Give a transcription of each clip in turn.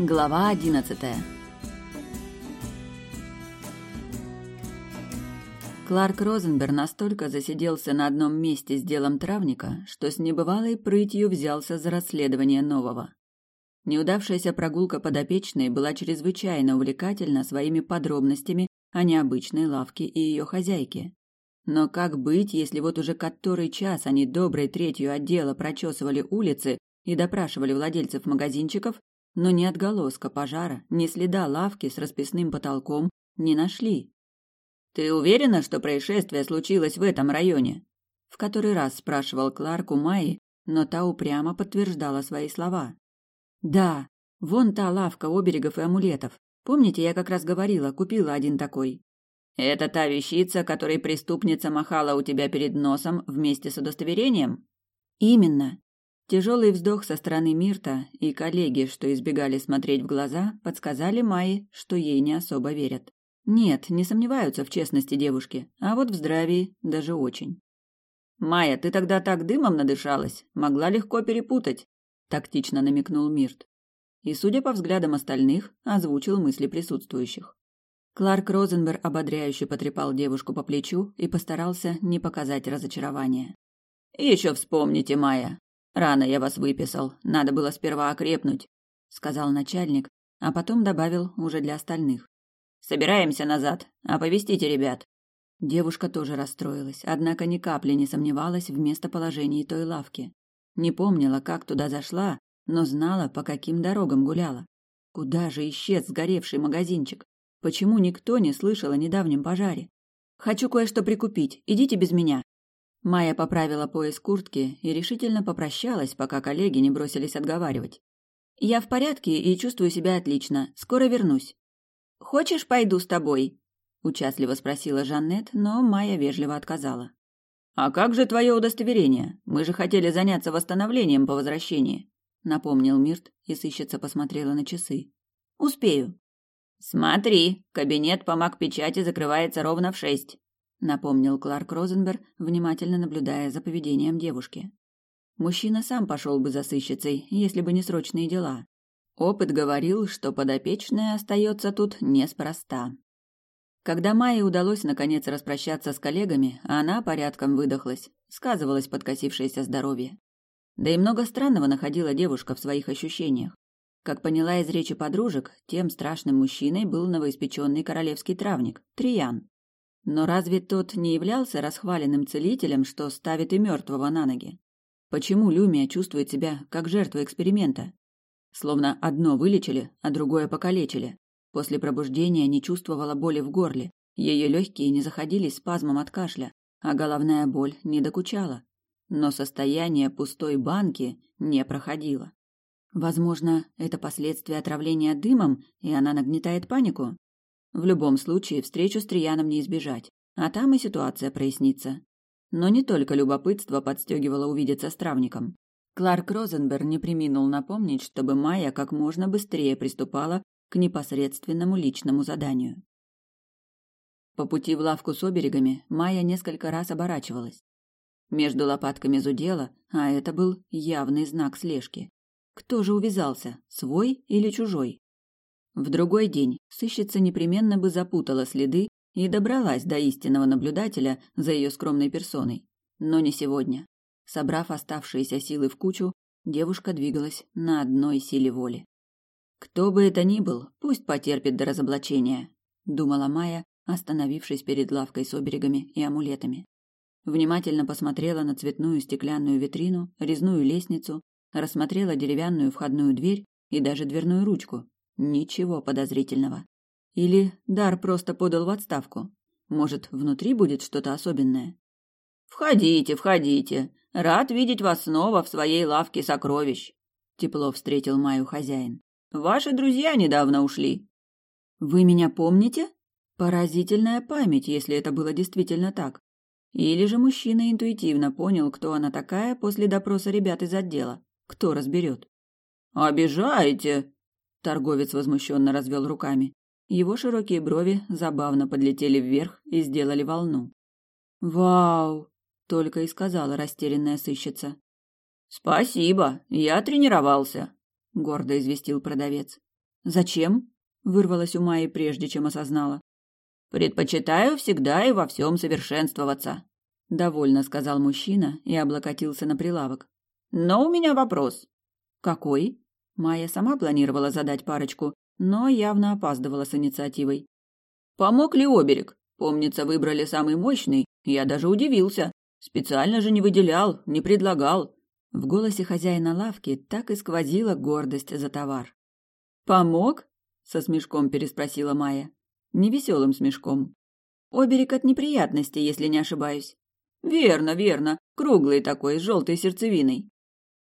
Глава одиннадцатая Кларк Розенберг настолько засиделся на одном месте с делом травника, что с небывалой прытью взялся за расследование нового. Неудавшаяся прогулка подопечной была чрезвычайно увлекательна своими подробностями о необычной лавке и ее хозяйке. Но как быть, если вот уже который час они доброй третью отдела прочесывали улицы и допрашивали владельцев магазинчиков, но ни отголоска пожара, ни следа лавки с расписным потолком не нашли. «Ты уверена, что происшествие случилось в этом районе?» В который раз спрашивал Кларк у Майи, но та упрямо подтверждала свои слова. «Да, вон та лавка оберегов и амулетов. Помните, я как раз говорила, купила один такой. Это та вещица, которой преступница махала у тебя перед носом вместе с удостоверением? Именно. Тяжелый вздох со стороны Мирта и коллеги, что избегали смотреть в глаза, подсказали Майе, что ей не особо верят. Нет, не сомневаются в честности девушки, а вот в здравии даже очень. «Майя, ты тогда так дымом надышалась, могла легко перепутать», – тактично намекнул Мирт. И, судя по взглядам остальных, озвучил мысли присутствующих. Кларк Розенберг ободряюще потрепал девушку по плечу и постарался не показать разочарования. «Еще вспомните, Майя. Рано я вас выписал. Надо было сперва окрепнуть», — сказал начальник, а потом добавил уже для остальных. «Собираемся назад. Оповестите ребят». Девушка тоже расстроилась, однако ни капли не сомневалась в местоположении той лавки. Не помнила, как туда зашла, но знала, по каким дорогам гуляла. Куда же исчез сгоревший магазинчик? Почему никто не слышал о недавнем пожаре? Хочу кое-что прикупить. Идите без меня. Майя поправила пояс куртки и решительно попрощалась, пока коллеги не бросились отговаривать. Я в порядке и чувствую себя отлично. Скоро вернусь. Хочешь, пойду с тобой? участливо спросила Жаннет, но Майя вежливо отказала. А как же твое удостоверение? Мы же хотели заняться восстановлением по возвращении, напомнил Мирт, и сыщица посмотрела на часы. Успею. «Смотри, кабинет по маг-печати закрывается ровно в шесть», — напомнил Кларк Розенберг, внимательно наблюдая за поведением девушки. Мужчина сам пошел бы за сыщицей, если бы не срочные дела. Опыт говорил, что подопечная остается тут неспроста. Когда Майе удалось наконец распрощаться с коллегами, она порядком выдохлась, сказывалось подкосившееся здоровье. Да и много странного находила девушка в своих ощущениях. Как поняла из речи подружек, тем страшным мужчиной был новоиспеченный королевский травник, Триян. Но разве тот не являлся расхваленным целителем, что ставит и мертвого на ноги? Почему Люмия чувствует себя как жертва эксперимента? Словно одно вылечили, а другое покалечили. После пробуждения не чувствовала боли в горле, ее легкие не заходились спазмом от кашля, а головная боль не докучала. Но состояние пустой банки не проходило. Возможно, это последствия отравления дымом, и она нагнетает панику. В любом случае, встречу с Трияном не избежать, а там и ситуация прояснится. Но не только любопытство подстегивало увидеться с травником. Кларк Розенберг не приминул напомнить, чтобы Майя как можно быстрее приступала к непосредственному личному заданию. По пути в лавку с оберегами Майя несколько раз оборачивалась. Между лопатками зудела, а это был явный знак слежки. Кто же увязался, свой или чужой? В другой день сыщица непременно бы запутала следы и добралась до истинного наблюдателя за ее скромной персоной. Но не сегодня. Собрав оставшиеся силы в кучу, девушка двигалась на одной силе воли. Кто бы это ни был, пусть потерпит до разоблачения, думала Майя, остановившись перед лавкой с оберегами и амулетами. Внимательно посмотрела на цветную стеклянную витрину, резную лестницу, рассмотрела деревянную входную дверь и даже дверную ручку. Ничего подозрительного. Или Дар просто подал в отставку. Может, внутри будет что-то особенное? «Входите, входите. Рад видеть вас снова в своей лавке сокровищ», — тепло встретил Маю хозяин. «Ваши друзья недавно ушли». «Вы меня помните?» Поразительная память, если это было действительно так. Или же мужчина интуитивно понял, кто она такая после допроса ребят из отдела. Кто разберет? «Обижаете!» Торговец возмущенно развел руками. Его широкие брови забавно подлетели вверх и сделали волну. «Вау!» — только и сказала растерянная сыщица. «Спасибо, я тренировался», — гордо известил продавец. Зачем? Вырвалась у Майи, прежде чем осознала. Предпочитаю всегда и во всем совершенствоваться, довольно сказал мужчина и облокотился на прилавок. Но у меня вопрос. Какой? Майя сама планировала задать парочку, но явно опаздывала с инициативой. Помог ли оберег? Помнится, выбрали самый мощный. Я даже удивился. Специально же не выделял, не предлагал. В голосе хозяина лавки так и сквозила гордость за товар. «Помог?» — со смешком переспросила Майя. Невеселым смешком. «Оберег от неприятностей, если не ошибаюсь». «Верно, верно. Круглый такой, с желтой сердцевиной».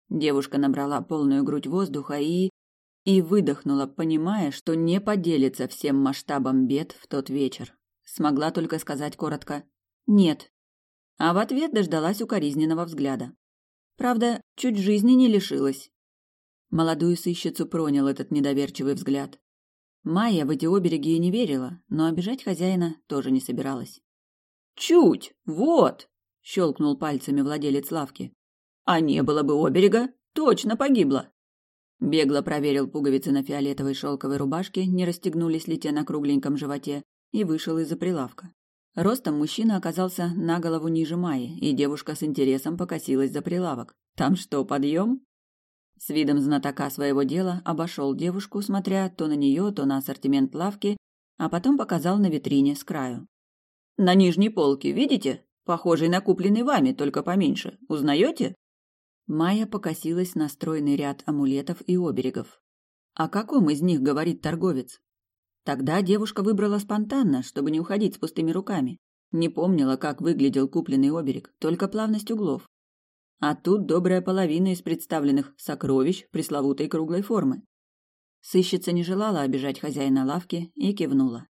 Девушка набрала полную грудь воздуха и... и выдохнула, понимая, что не поделится всем масштабом бед в тот вечер. Смогла только сказать коротко «нет». А в ответ дождалась укоризненного взгляда. Правда, чуть жизни не лишилась. Молодую сыщицу пронял этот недоверчивый взгляд. Майя в эти обереги и не верила, но обижать хозяина тоже не собиралась. «Чуть! Вот!» — щелкнул пальцами владелец лавки. «А не было бы оберега, точно погибла!» Бегло проверил пуговицы на фиолетовой шелковой рубашке, не расстегнулись ли те на кругленьком животе, и вышел из-за прилавка. Ростом мужчина оказался на голову ниже Майи, и девушка с интересом покосилась за прилавок. Там что, подъем? С видом знатока своего дела обошел девушку, смотря то на нее, то на ассортимент лавки, а потом показал на витрине с краю. «На нижней полке, видите? Похожий на купленный вами, только поменьше. Узнаете?» Майя покосилась на стройный ряд амулетов и оберегов. О каком из них говорит торговец? Тогда девушка выбрала спонтанно, чтобы не уходить с пустыми руками. Не помнила, как выглядел купленный оберег, только плавность углов. А тут добрая половина из представленных сокровищ пресловутой круглой формы. Сыщица не желала обижать хозяина лавки и кивнула.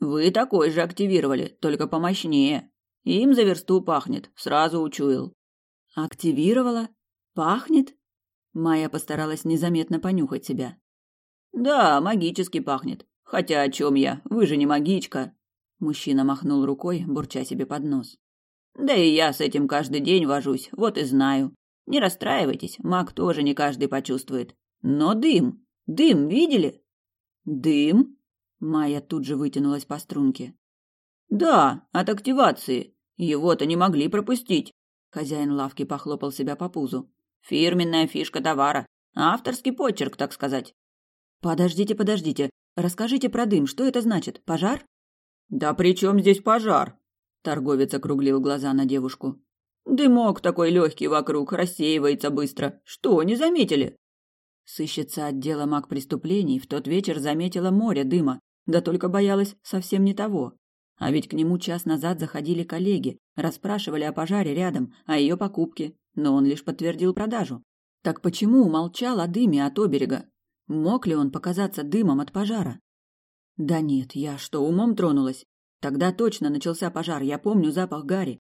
«Вы такой же активировали, только помощнее. Им за версту пахнет, сразу учуял». «Активировала? Пахнет?» Майя постаралась незаметно понюхать себя. «Да, магически пахнет. Хотя о чем я? Вы же не магичка. Мужчина махнул рукой, бурча себе под нос. Да и я с этим каждый день вожусь, вот и знаю. Не расстраивайтесь, маг тоже не каждый почувствует. Но дым, дым видели? Дым? Майя тут же вытянулась по струнке. Да, от активации. Его-то не могли пропустить. Хозяин лавки похлопал себя по пузу. Фирменная фишка товара. Авторский почерк, так сказать. Подождите, подождите. Расскажите про дым, что это значит? Пожар? Да при чем здесь пожар? Торговец округлил глаза на девушку. Дымок такой легкий вокруг, рассеивается быстро. Что, не заметили? Сыщица отдела маг преступлений в тот вечер заметила море дыма, да только боялась совсем не того. А ведь к нему час назад заходили коллеги, расспрашивали о пожаре рядом, о ее покупке, но он лишь подтвердил продажу. Так почему умолчал о дыме от оберега? Мог ли он показаться дымом от пожара? Да нет, я что, умом тронулась? Тогда точно начался пожар, я помню запах гари.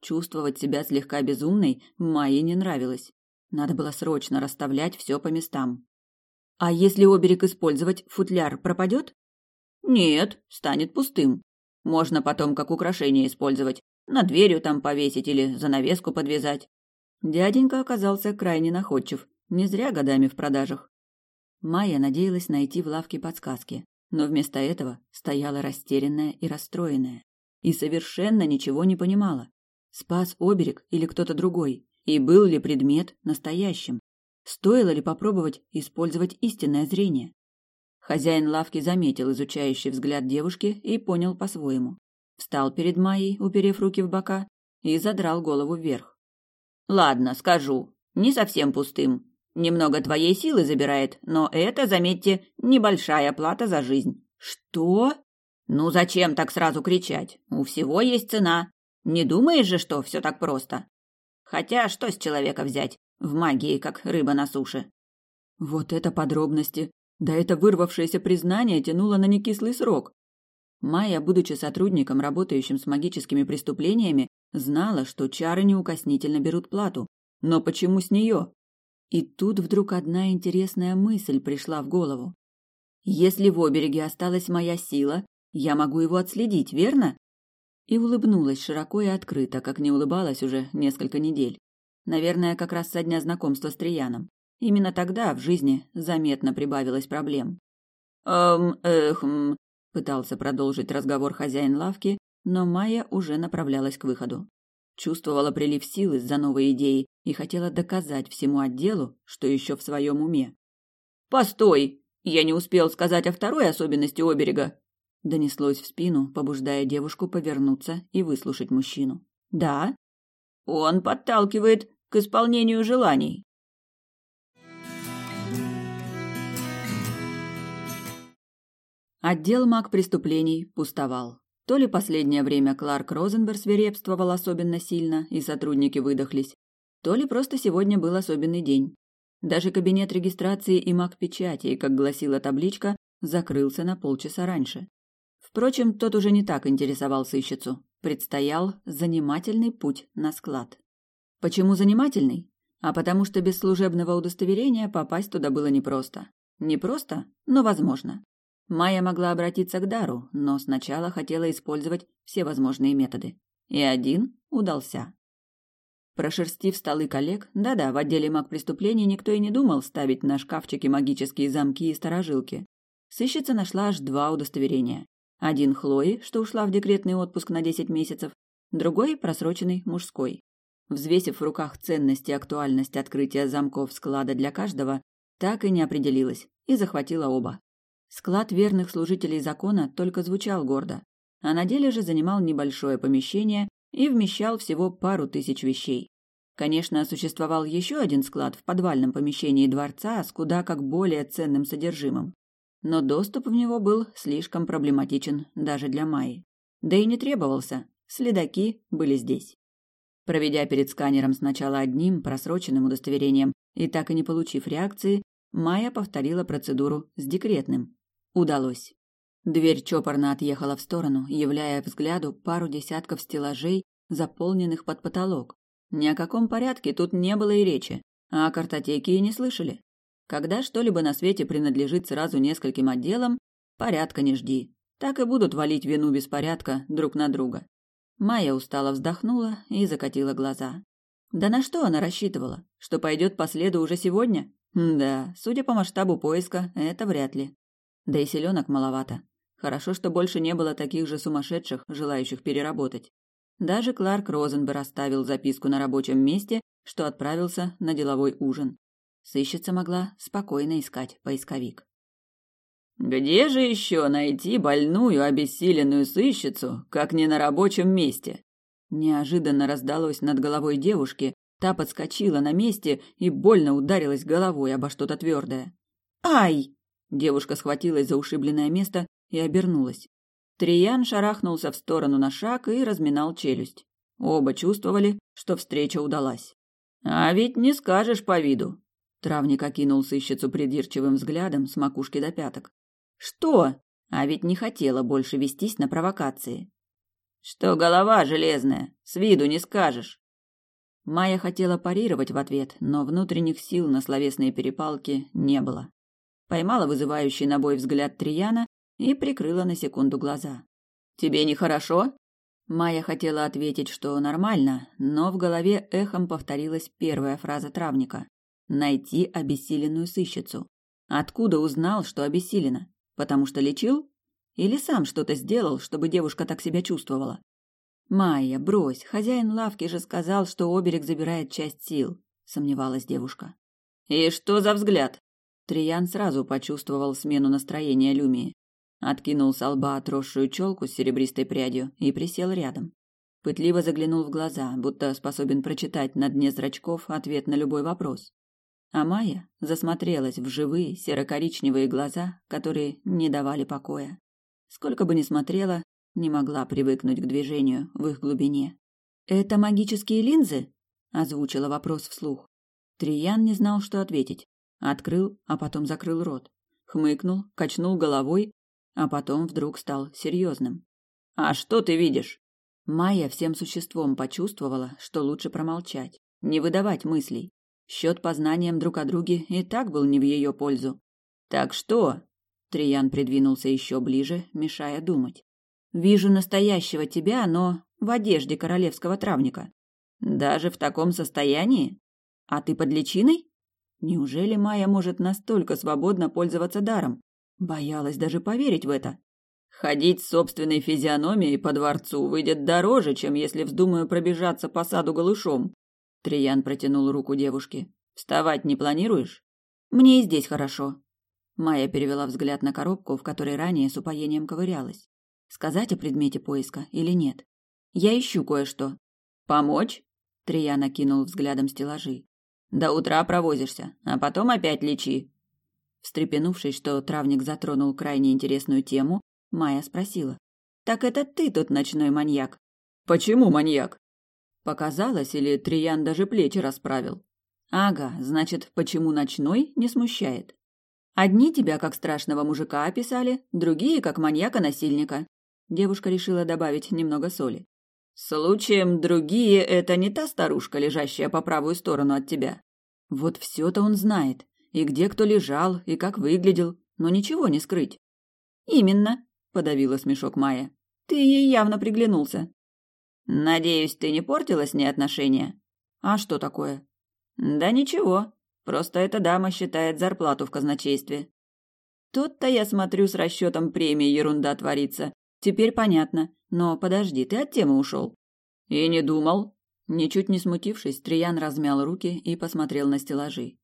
Чувствовать себя слегка безумной Майе не нравилось. Надо было срочно расставлять все по местам. А если оберег использовать, футляр пропадет? Нет, станет пустым. Можно потом как украшение использовать. На дверью там повесить или занавеску подвязать. Дяденька оказался крайне находчив. Не зря годами в продажах. Майя надеялась найти в лавке подсказки, но вместо этого стояла растерянная и расстроенная. И совершенно ничего не понимала. Спас оберег или кто-то другой? И был ли предмет настоящим? Стоило ли попробовать использовать истинное зрение? Хозяин лавки заметил изучающий взгляд девушки и понял по-своему. Встал перед Майей, уперев руки в бока, и задрал голову вверх. «Ладно, скажу. Не совсем пустым. Немного твоей силы забирает, но это, заметьте, небольшая плата за жизнь. Что? Ну зачем так сразу кричать? У всего есть цена. Не думаешь же, что все так просто? Хотя что с человека взять? В магии, как рыба на суше. Вот это подробности. Да это вырвавшееся признание тянуло на некислый срок. Майя, будучи сотрудником, работающим с магическими преступлениями, знала, что чары неукоснительно берут плату. Но почему с нее? И тут вдруг одна интересная мысль пришла в голову. Если в обереге осталась моя сила, я могу его отследить, верно? И улыбнулась широко и открыто, как не улыбалась уже несколько недель. Наверное, как раз со дня знакомства с Трияном. Именно тогда в жизни заметно прибавилось проблем. «Эм, эхм», — пытался продолжить разговор хозяин лавки, но Майя уже направлялась к выходу. Чувствовала прилив сил из-за новой идеи и хотела доказать всему отделу, что еще в своем уме. «Постой! Я не успел сказать о второй особенности оберега!» Донеслось в спину, побуждая девушку повернуться и выслушать мужчину. «Да?» «Он подталкивает к исполнению желаний». Отдел маг преступлений пустовал. То ли последнее время Кларк Розенберг свирепствовал особенно сильно, и сотрудники выдохлись, то ли просто сегодня был особенный день. Даже кабинет регистрации и маг печати, как гласила табличка, закрылся на полчаса раньше. Впрочем, тот уже не так интересовал сыщицу. Предстоял занимательный путь на склад. Почему занимательный? А потому что без служебного удостоверения попасть туда было непросто. Непросто, но возможно. Майя могла обратиться к Дару, но сначала хотела использовать все возможные методы. И один удался. Прошерстив столы коллег, да-да, в отделе маг преступлений никто и не думал ставить на шкафчики магические замки и сторожилки. Сыщица нашла аж два удостоверения. Один Хлои, что ушла в декретный отпуск на 10 месяцев, другой просроченный мужской. Взвесив в руках ценность и актуальность открытия замков склада для каждого, так и не определилась и захватила оба. Склад верных служителей закона только звучал гордо, а на деле же занимал небольшое помещение и вмещал всего пару тысяч вещей. Конечно, существовал еще один склад в подвальном помещении дворца с куда как более ценным содержимым. Но доступ в него был слишком проблематичен даже для Майи. Да и не требовался, следаки были здесь. Проведя перед сканером сначала одним просроченным удостоверением и так и не получив реакции, Майя повторила процедуру с декретным, Удалось. Дверь чопорно отъехала в сторону, являя взгляду пару десятков стеллажей, заполненных под потолок. Ни о каком порядке тут не было и речи, а о картотеке и не слышали. Когда что-либо на свете принадлежит сразу нескольким отделам, порядка не жди. Так и будут валить вину беспорядка друг на друга. Майя устало вздохнула и закатила глаза. Да на что она рассчитывала? Что пойдет по следу уже сегодня? Да, судя по масштабу поиска, это вряд ли. Да и селенок маловато. Хорошо, что больше не было таких же сумасшедших, желающих переработать. Даже Кларк Розенберг оставил записку на рабочем месте, что отправился на деловой ужин. Сыщица могла спокойно искать поисковик. «Где же еще найти больную, обессиленную сыщицу, как не на рабочем месте?» Неожиданно раздалось над головой девушки, та подскочила на месте и больно ударилась головой обо что-то твердое. «Ай!» Девушка схватилась за ушибленное место и обернулась. Триян шарахнулся в сторону на шаг и разминал челюсть. Оба чувствовали, что встреча удалась. «А ведь не скажешь по виду!» Травник окинул сыщицу придирчивым взглядом с макушки до пяток. «Что? А ведь не хотела больше вестись на провокации». «Что голова железная, с виду не скажешь!» Майя хотела парировать в ответ, но внутренних сил на словесные перепалки не было поймала вызывающий на бой взгляд Трияна и прикрыла на секунду глаза. «Тебе нехорошо?» Майя хотела ответить, что нормально, но в голове эхом повторилась первая фраза травника. «Найти обессиленную сыщицу». Откуда узнал, что обессилена? Потому что лечил? Или сам что-то сделал, чтобы девушка так себя чувствовала? «Майя, брось, хозяин лавки же сказал, что оберег забирает часть сил», — сомневалась девушка. «И что за взгляд?» Триян сразу почувствовал смену настроения Люмии. Откинул с лба отросшую челку с серебристой прядью и присел рядом. Пытливо заглянул в глаза, будто способен прочитать на дне зрачков ответ на любой вопрос. А Майя засмотрелась в живые серо-коричневые глаза, которые не давали покоя. Сколько бы ни смотрела, не могла привыкнуть к движению в их глубине. «Это магические линзы?» – озвучила вопрос вслух. Триян не знал, что ответить. Открыл, а потом закрыл рот. Хмыкнул, качнул головой, а потом вдруг стал серьезным. «А что ты видишь?» Майя всем существом почувствовала, что лучше промолчать, не выдавать мыслей. Счет по знаниям друг о друге и так был не в ее пользу. «Так что?» Триян придвинулся еще ближе, мешая думать. «Вижу настоящего тебя, но в одежде королевского травника». «Даже в таком состоянии? А ты под личиной?» Неужели Майя может настолько свободно пользоваться даром? Боялась даже поверить в это. Ходить с собственной физиономией по дворцу выйдет дороже, чем если вздумаю пробежаться по саду голышом. Триян протянул руку девушке. Вставать не планируешь? Мне и здесь хорошо. Майя перевела взгляд на коробку, в которой ранее с упоением ковырялась. Сказать о предмете поиска или нет? Я ищу кое-что. Помочь? Триян накинул взглядом стеллажи. До утра провозишься, а потом опять лечи. Встрепенувшись, что травник затронул крайне интересную тему, Майя спросила. «Так это ты тот ночной маньяк?» «Почему маньяк?» Показалось, или Триян даже плечи расправил? Ага, значит, почему ночной не смущает. Одни тебя как страшного мужика описали, другие как маньяка-насильника. Девушка решила добавить немного соли. Случаем другие – это не та старушка, лежащая по правую сторону от тебя. Вот все-то он знает. И где кто лежал, и как выглядел, но ничего не скрыть. Именно, подавила смешок Майя. Ты ей явно приглянулся. Надеюсь, ты не портила с ней отношения? А что такое? Да ничего. Просто эта дама считает зарплату в казначействе. Тут-то я смотрю с расчетом премии ерунда творится. Теперь понятно. Но подожди, ты от темы ушел. И не думал. Ничуть не смутившись, Триян размял руки и посмотрел на стеллажи.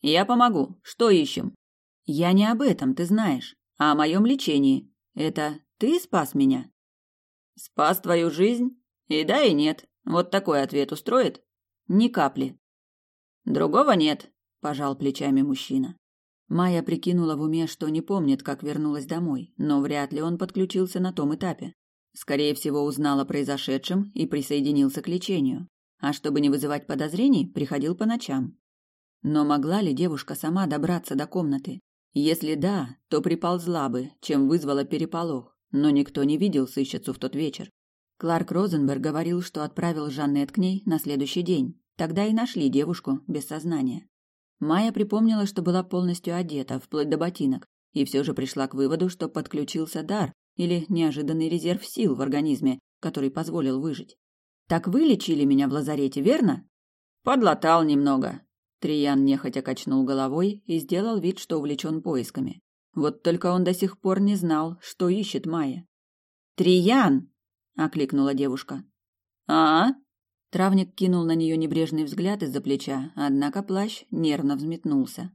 Я помогу. Что ищем? Я не об этом, ты знаешь, а о моем лечении. Это ты спас меня? Спас твою жизнь? И да, и нет. Вот такой ответ устроит? Ни капли. Другого нет, пожал плечами мужчина. Майя прикинула в уме, что не помнит, как вернулась домой, но вряд ли он подключился на том этапе. Скорее всего, узнал о произошедшем и присоединился к лечению. А чтобы не вызывать подозрений, приходил по ночам. Но могла ли девушка сама добраться до комнаты? Если да, то приползла бы, чем вызвала переполох, но никто не видел сыщицу в тот вечер. Кларк Розенберг говорил, что отправил Жаннет к ней на следующий день. Тогда и нашли девушку без сознания. Майя припомнила, что была полностью одета, вплоть до ботинок, и все же пришла к выводу, что подключился дар или неожиданный резерв сил в организме, который позволил выжить. «Так вы лечили меня в лазарете, верно?» «Подлатал немного». Триян нехотя качнул головой и сделал вид, что увлечен поисками. Вот только он до сих пор не знал, что ищет Майя. «Триян!» — окликнула девушка. «А?» Травник кинул на нее небрежный взгляд из-за плеча, однако плащ нервно взметнулся.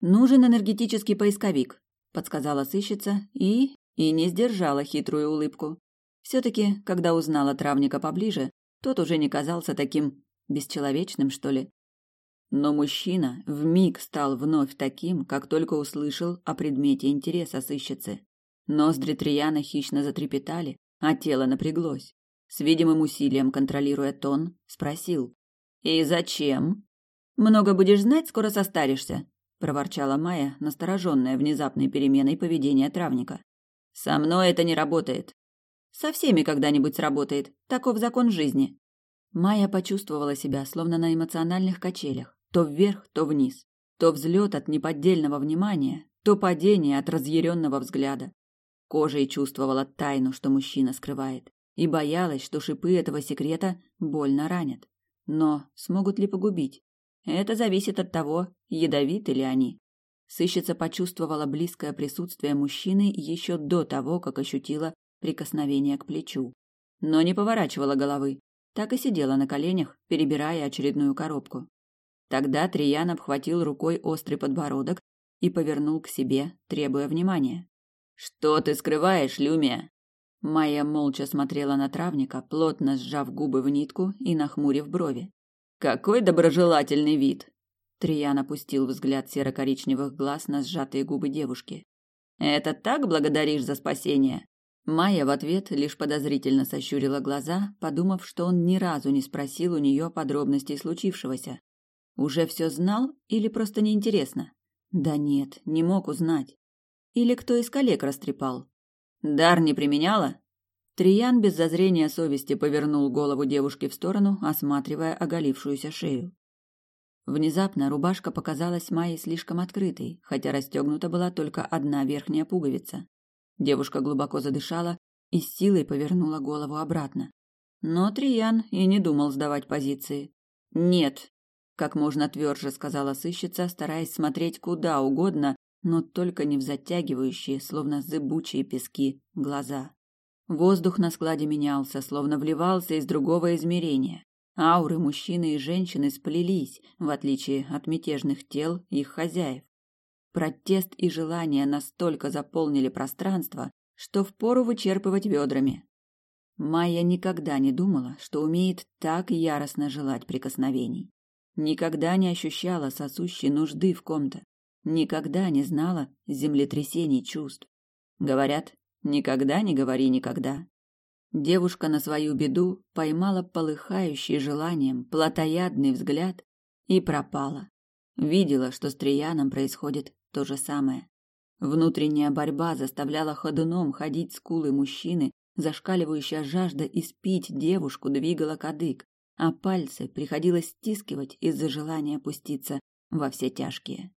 «Нужен энергетический поисковик», — подсказала сыщица и... и не сдержала хитрую улыбку. Все-таки, когда узнала травника поближе, тот уже не казался таким бесчеловечным, что ли. Но мужчина вмиг стал вновь таким, как только услышал о предмете интереса сыщицы. Ноздри Трияна хищно затрепетали, а тело напряглось с видимым усилием контролируя тон, спросил. «И зачем?» «Много будешь знать, скоро состаришься», — проворчала Майя, настороженная внезапной переменой поведения травника. «Со мной это не работает». «Со всеми когда-нибудь сработает. Таков закон жизни». Майя почувствовала себя словно на эмоциональных качелях. То вверх, то вниз. То взлет от неподдельного внимания, то падение от разъяренного взгляда. Кожей чувствовала тайну, что мужчина скрывает и боялась, что шипы этого секрета больно ранят. Но смогут ли погубить? Это зависит от того, ядовиты ли они. Сыщица почувствовала близкое присутствие мужчины еще до того, как ощутила прикосновение к плечу. Но не поворачивала головы, так и сидела на коленях, перебирая очередную коробку. Тогда Триян обхватил рукой острый подбородок и повернул к себе, требуя внимания. «Что ты скрываешь, Люмия?» Майя молча смотрела на травника, плотно сжав губы в нитку и нахмурив брови. «Какой доброжелательный вид!» Триян опустил взгляд серо-коричневых глаз на сжатые губы девушки. «Это так благодаришь за спасение?» Майя в ответ лишь подозрительно сощурила глаза, подумав, что он ни разу не спросил у нее подробностей случившегося. Уже все знал или просто неинтересно? Да нет, не мог узнать. Или кто из коллег растрепал? Дар не применяла? Триян без зазрения совести повернул голову девушки в сторону, осматривая оголившуюся шею. Внезапно рубашка показалась Майе слишком открытой, хотя расстегнута была только одна верхняя пуговица. Девушка глубоко задышала и с силой повернула голову обратно. Но Триян и не думал сдавать позиции. «Нет». как можно тверже сказала сыщица, стараясь смотреть куда угодно, но только не в затягивающие, словно зыбучие пески, глаза. Воздух на складе менялся, словно вливался из другого измерения. Ауры мужчины и женщины сплелись, в отличие от мятежных тел их хозяев. Протест и желание настолько заполнили пространство, что впору вычерпывать ведрами. Майя никогда не думала, что умеет так яростно желать прикосновений. Никогда не ощущала сосущей нужды в ком-то. Никогда не знала землетрясений чувств. Говорят, никогда не говори никогда. Девушка на свою беду поймала полыхающий желанием плотоядный взгляд и пропала. Видела, что с Трияном происходит то же самое. Внутренняя борьба заставляла ходуном ходить скулы мужчины, зашкаливающая жажда испить девушку двигала кадык, а пальцы приходилось стискивать из-за желания опуститься во все тяжкие.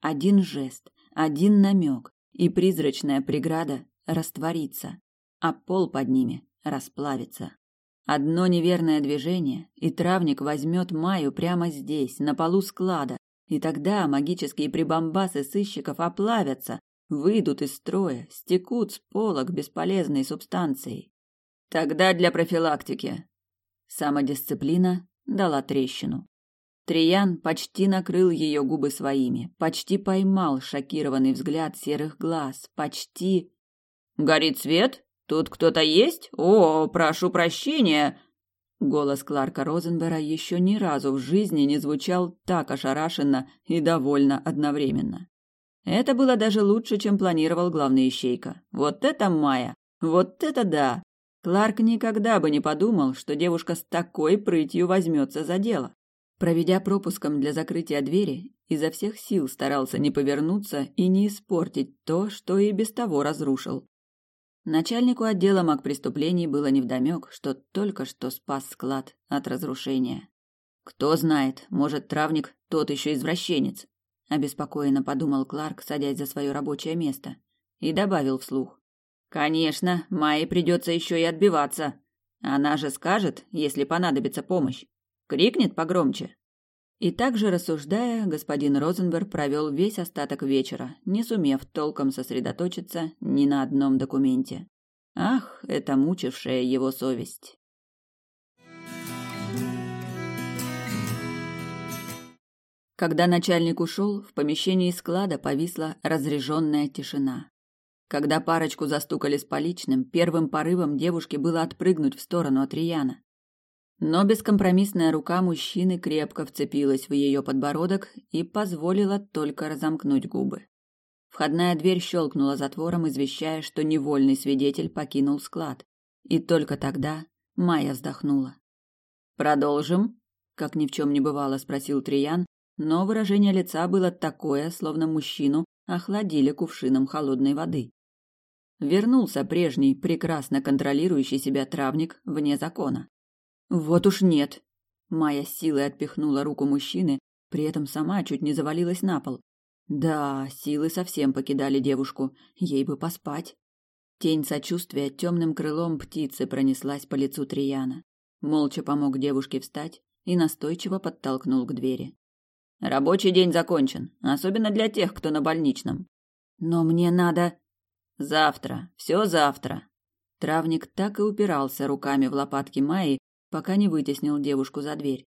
Один жест, один намек, и призрачная преграда растворится, а пол под ними расплавится. Одно неверное движение, и травник возьмет Маю прямо здесь, на полу склада, и тогда магические прибамбасы сыщиков оплавятся, выйдут из строя, стекут с полок бесполезной субстанцией. Тогда для профилактики. Самодисциплина дала трещину. Триян почти накрыл ее губы своими, почти поймал шокированный взгляд серых глаз, почти... «Горит свет? Тут кто-то есть? О, прошу прощения!» Голос Кларка Розенбера еще ни разу в жизни не звучал так ошарашенно и довольно одновременно. Это было даже лучше, чем планировал главный ищейка. Вот это Майя! Вот это да! Кларк никогда бы не подумал, что девушка с такой прытью возьмется за дело. Проведя пропуском для закрытия двери, изо всех сил старался не повернуться и не испортить то, что и без того разрушил. Начальнику отдела маг преступлений было невдомек, что только что спас склад от разрушения. Кто знает, может, травник тот еще извращенец, обеспокоенно подумал Кларк, садясь за свое рабочее место, и добавил вслух: Конечно, Майе придется еще и отбиваться. Она же скажет, если понадобится помощь. Крикнет погромче. И также рассуждая, господин Розенберг провел весь остаток вечера, не сумев толком сосредоточиться ни на одном документе. Ах, это мучившая его совесть. Когда начальник ушел, в помещении склада повисла разреженная тишина. Когда парочку застукали с поличным, первым порывом девушки было отпрыгнуть в сторону от Рияна. Но бескомпромиссная рука мужчины крепко вцепилась в ее подбородок и позволила только разомкнуть губы. Входная дверь щелкнула затвором, извещая, что невольный свидетель покинул склад. И только тогда Майя вздохнула. «Продолжим?» – как ни в чем не бывало, спросил Триян, но выражение лица было такое, словно мужчину охладили кувшином холодной воды. Вернулся прежний, прекрасно контролирующий себя травник вне закона. Вот уж нет. Майя силой отпихнула руку мужчины, при этом сама чуть не завалилась на пол. Да, силы совсем покидали девушку, ей бы поспать. Тень сочувствия темным крылом птицы пронеслась по лицу Трияна. Молча помог девушке встать и настойчиво подтолкнул к двери. Рабочий день закончен, особенно для тех, кто на больничном. Но мне надо завтра, все завтра. Травник так и упирался руками в лопатки Майи, пока не вытеснил девушку за дверь.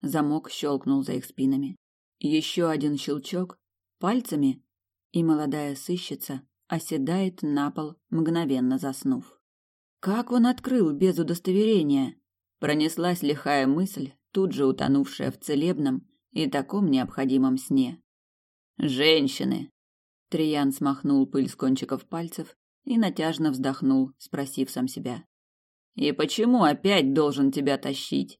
Замок щелкнул за их спинами. Еще один щелчок пальцами, и молодая сыщица оседает на пол, мгновенно заснув. Как он открыл без удостоверения? Пронеслась лихая мысль, тут же утонувшая в целебном и таком необходимом сне. Женщины. Триян смахнул пыль с кончиков пальцев и натяжно вздохнул, спросив сам себя: и почему опять должен тебя тащить?